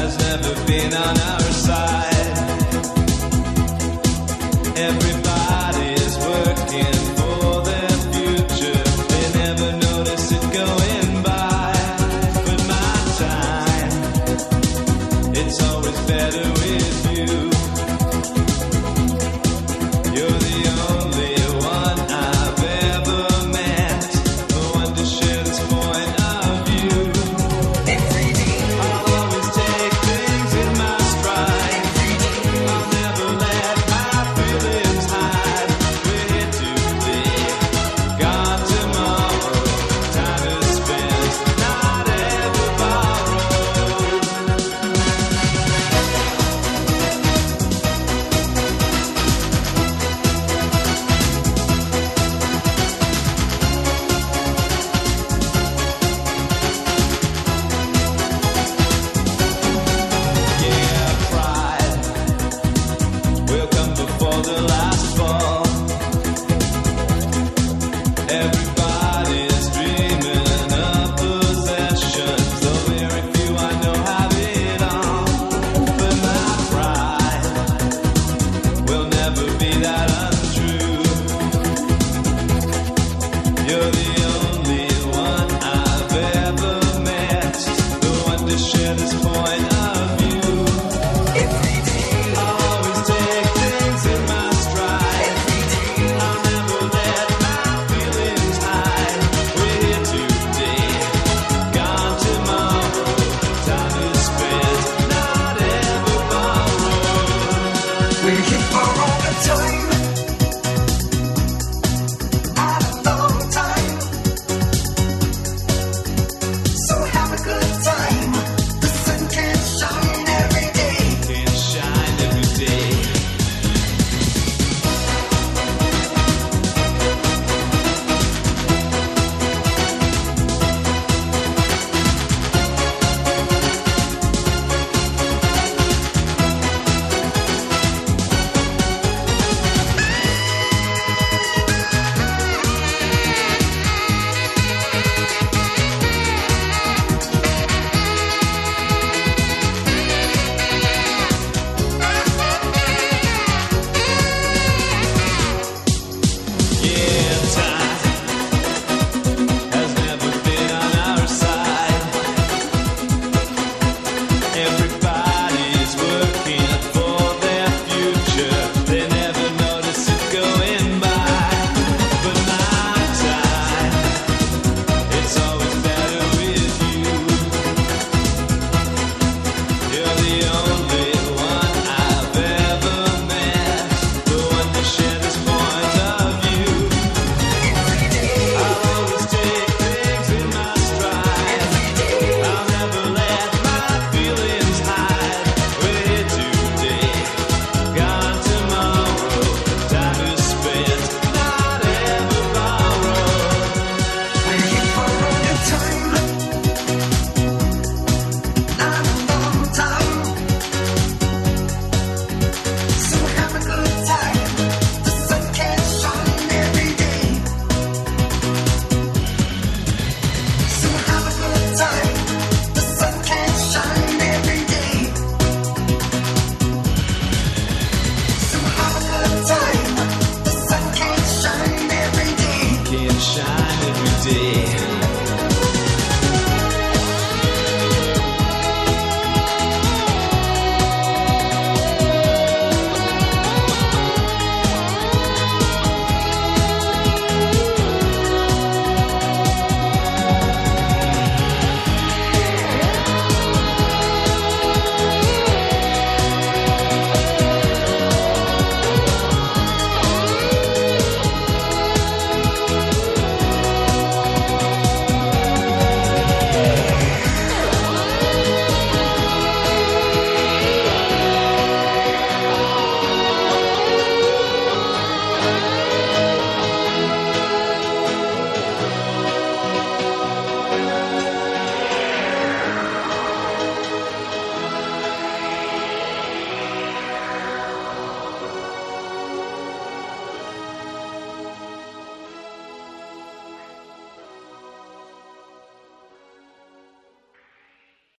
has never been on our side. point of shine every day.